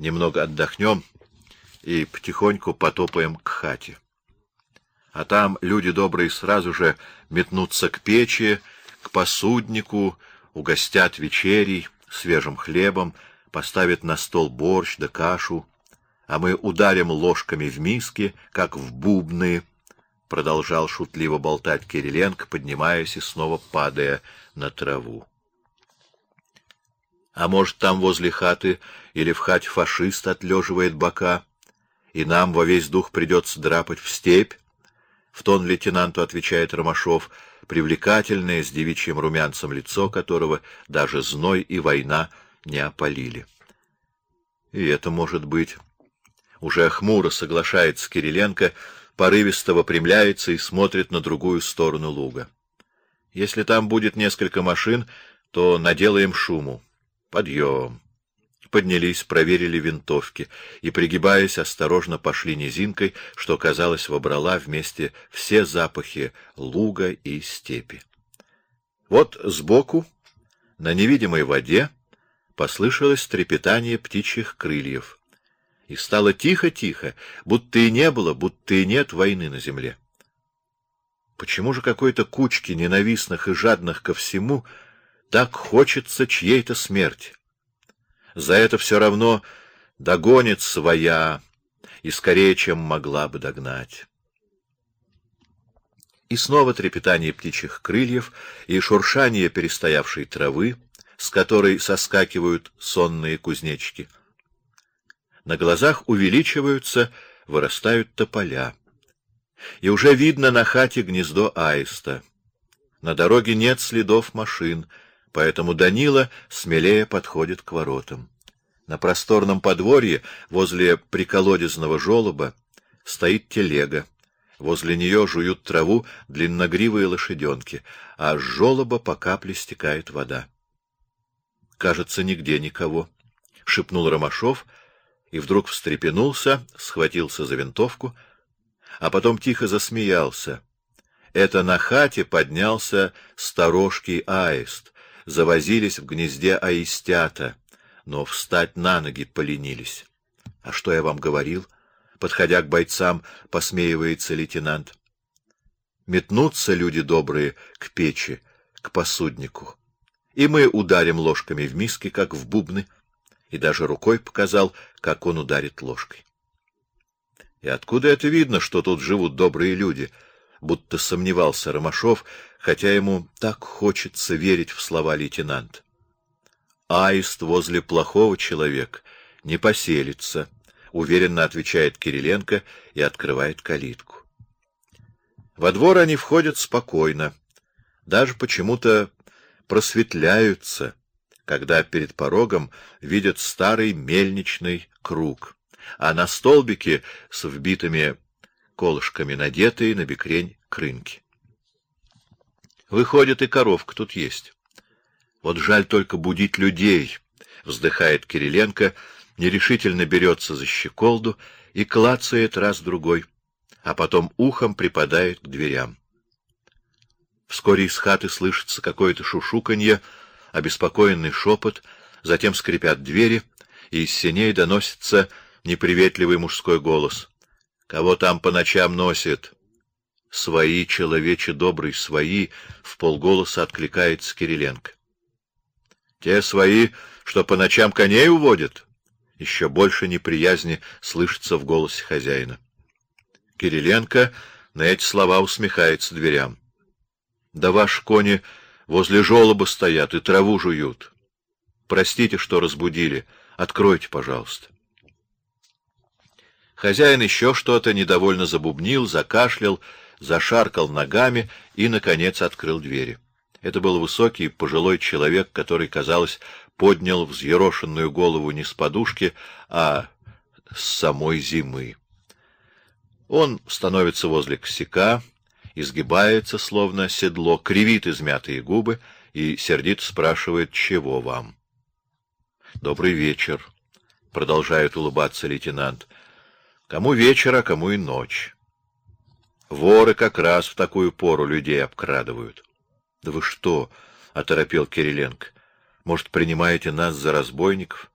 немного отдохнем и потихоньку потопаем к хате. А там люди добрые сразу же метнутся к печи, к посуднику, угостят вечерей, свежим хлебом, поставят на стол борщ да кашу, а мы ударим ложками в миски, как в бубны, продолжал шутливо болтать Кириленко, поднимаясь и снова падая на траву. А может, там возле хаты или в хате фашист отлеживает бока, и нам во весь дух придется драпать в степь? В тон лейтенанту отвечает Ромашов, привлекательное с девичьим румянцем лицо которого даже зной и война не опалили. И это может быть. Уже хмуро соглашается Кириленко, порывисто выпрямляется и смотрит на другую сторону луга. Если там будет несколько машин, то наделаем шуму. Подъем. Поднялись, проверили винтовки и, пригибаясь, осторожно пошли низинкой, что, казалось, вобрала вместе все запахи луга и степи. Вот сбоку, на невидимой воде, послышалось трепетание птичьих крыльев и стало тихо-тихо, будто и не было, будто и нет войны на земле. Почему же какой-то кучке ненавистных и жадных ко всему так хочется чьей-то смерти? За это все равно догонит своя и скорее, чем могла бы догнать. И снова трепетание птичьих крыльев и шуршание перестоявшей травы, с которой соскакивают сонные кузнечики — на глазах увеличиваются, вырастают тополя. И уже видно на хате гнездо аиста. На дороге нет следов машин, поэтому Данила смелее подходит к воротам. На просторном подворье, возле приколодезного желоба, стоит телега. Возле нее жуют траву длинногривые лошаденки, а с желоба по капле стекает вода. Кажется, нигде никого, шепнул Ромашов, — и вдруг встрепенулся, схватился за винтовку, а потом тихо засмеялся. Это на хате поднялся сторожкий аист, завозились в гнезде аистята, но встать на ноги поленились. А что я вам говорил? Подходя к бойцам, посмеивается лейтенант. Метнутся люди добрые к печи, к посуднику, и мы ударим ложками в миски, как в бубны и даже рукой показал, как он ударит ложкой. И откуда это видно, что тут живут добрые люди? Будто сомневался Ромашов, хотя ему так хочется верить в слова лейтенанта. Аист возле плохого человека не поселится, уверенно отвечает Кириленко и открывает калитку. Во двор они входят спокойно, даже почему-то просветляются когда перед порогом видят старый мельничный круг, а на столбике с вбитыми колышками надетые на бекрень крынки. Выходит, и коровка тут есть. Вот жаль только будить людей, вздыхает Кириленко, нерешительно берется за щеколду и клацает раз другой, а потом ухом припадает к дверям. Вскоре из хаты слышится какое-то шушуканье, обеспокоенный шепот, затем скрипят двери, и из сеней доносится неприветливый мужской голос. Кого там по ночам носит? Свои, человече добрый, свои, в полголоса откликается Кириленко. Те свои, что по ночам коней уводят. Еще больше неприязни слышится в голосе хозяина. Кириленко на эти слова усмехается дверям. Да ваш кони Возле жолоба стоят и траву жуют. Простите, что разбудили. Откройте, пожалуйста. Хозяин еще что-то недовольно забубнил, закашлял, зашаркал ногами и наконец открыл двери. Это был высокий пожилой человек, который, казалось, поднял взъерошенную голову не с подушки, а с самой зимы. Он становится возле косяка, изгибается, словно седло, кривит измятые губы и сердито спрашивает, чего вам. Добрый вечер, продолжает улыбаться лейтенант. Кому вечер, а кому и ночь. Воры как раз в такую пору людей обкрадывают. Да вы что? оторопел Кириленко. Может, принимаете нас за разбойников?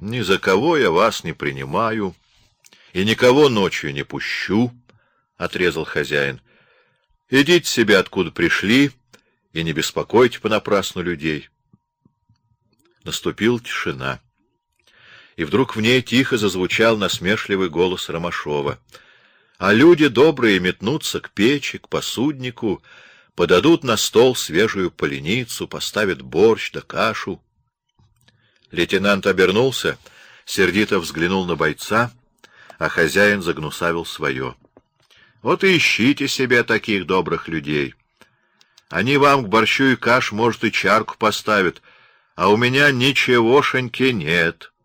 Ни за кого я вас не принимаю и никого ночью не пущу, — отрезал хозяин. — Идите себе, откуда пришли, и не беспокойте понапрасну людей. Наступила тишина. И вдруг в ней тихо зазвучал насмешливый голос Ромашова. А люди добрые метнутся к печи, к посуднику, подадут на стол свежую поленицу, поставят борщ да кашу. Лейтенант обернулся, сердито взглянул на бойца, а хозяин загнусавил свое. Вот и ищите себе таких добрых людей. Они вам к борщу и каш, может, и чарку поставят, а у меня ничегошеньки нет. —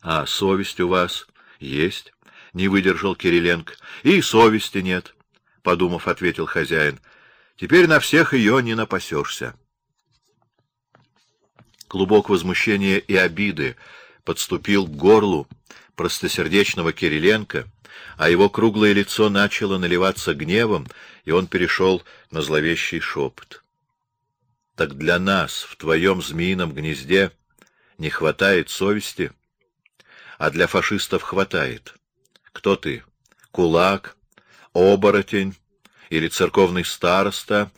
А совесть у вас есть? — не выдержал Кириленко. — И совести нет, — подумав, ответил хозяин. — Теперь на всех ее не напасешься. Клубок возмущения и обиды подступил к горлу простосердечного Кириленко, а его круглое лицо начало наливаться гневом, и он перешел на зловещий шепот. — Так для нас в твоем змеином гнезде не хватает совести, а для фашистов хватает. Кто ты? Кулак? Оборотень? Или церковный староста,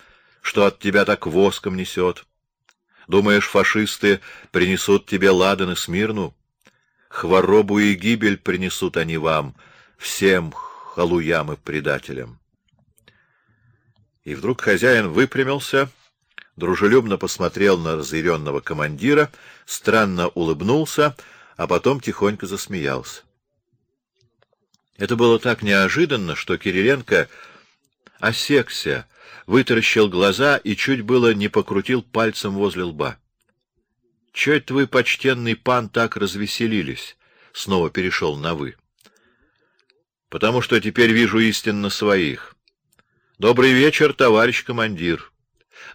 что от тебя так воском несет? Думаешь, фашисты принесут тебе ладан и смирну? Хворобу и гибель принесут они вам, всем халуям и предателям. И вдруг хозяин выпрямился, дружелюбно посмотрел на разъяренного командира, странно улыбнулся, а потом тихонько засмеялся. Это было так неожиданно, что Кириленко осекся, вытаращил глаза и чуть было не покрутил пальцем возле лба. — Чё это вы, почтенный пан, так развеселились? — снова перешел на «вы». — Потому что теперь вижу истинно своих. Добрый вечер, товарищ командир.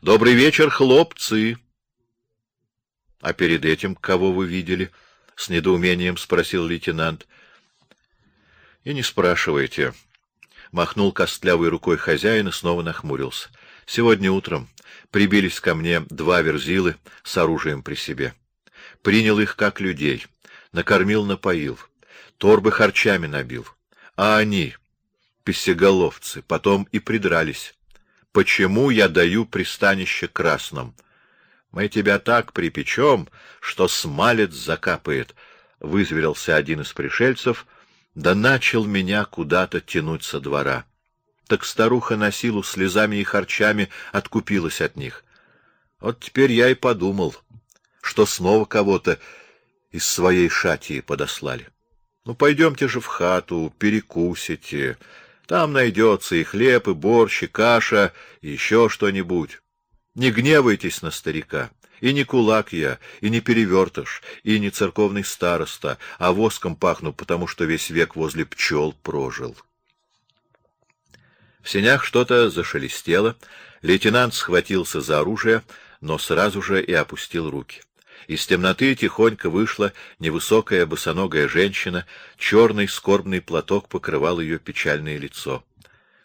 Добрый вечер, хлопцы. — А перед этим кого вы видели? — с недоумением спросил лейтенант. — И не спрашивайте. — махнул костлявой рукой хозяин и снова нахмурился. Сегодня утром прибились ко мне два верзилы с оружием при себе. Принял их как людей, накормил, напоил, торбы харчами набил. А они, писеголовцы, потом и придрались. Почему я даю пристанище красным? Мы тебя так припечем, что смалец закапает, — вызверился один из пришельцев, да начал меня куда-то тянуть со двора. Так старуха на силу слезами и харчами откупилась от них. Вот теперь я и подумал, что снова кого-то из своей шатии подослали. Ну, пойдемте же в хату, перекусите. Там найдется и хлеб, и борщ, и каша, и еще что-нибудь. Не гневайтесь на старика. И не кулак я, и не перевертыш, и не церковный староста, а воском пахну, потому что весь век возле пчел прожил. В сенях что-то зашелестело, лейтенант схватился за оружие, но сразу же и опустил руки. Из темноты тихонько вышла невысокая босоногая женщина, черный скорбный платок покрывал ее печальное лицо.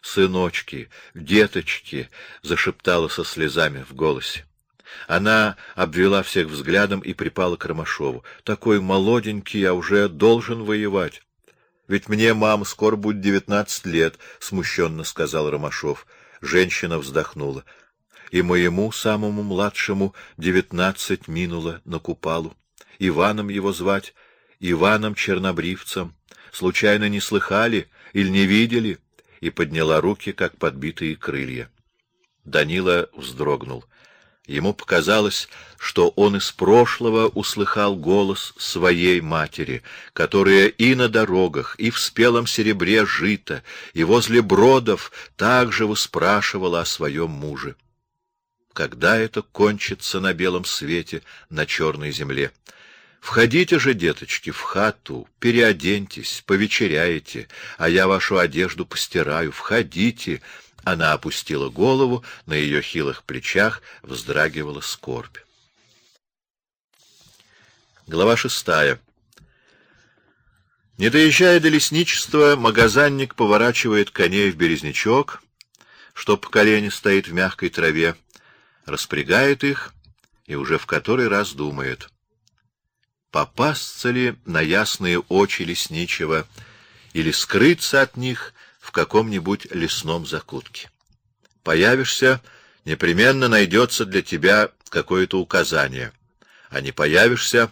«Сыночки, деточки!» — зашептала со слезами в голосе. Она обвела всех взглядом и припала к Ромашову. «Такой молоденький, а уже должен воевать». «Ведь мне, мам, скоро будет девятнадцать лет», — смущенно сказал Ромашов. Женщина вздохнула. «И моему, самому младшему, девятнадцать минуло на Купалу. Иваном его звать, Иваном Чернобривцем. Случайно не слыхали или не видели?» И подняла руки, как подбитые крылья. Данила вздрогнул. Ему показалось, что он из прошлого услыхал голос своей матери, которая и на дорогах, и в спелом серебре жито, и возле бродов также выспрашивала о своем муже. Когда это кончится на белом свете, на черной земле? Входите же, деточки, в хату, переоденьтесь, повечеряете, а я вашу одежду постираю. Входите, она опустила голову, на ее хилых плечах вздрагивала скорбь. Глава шестая. Не доезжая до лесничества, магазинник поворачивает коней в березнячок, что по колени стоит в мягкой траве, распрягает их и уже в который раз думает. Попасться ли на ясные очи лесничего или скрыться от них в каком-нибудь лесном закутке. Появишься, непременно найдется для тебя какое-то указание, а не появишься,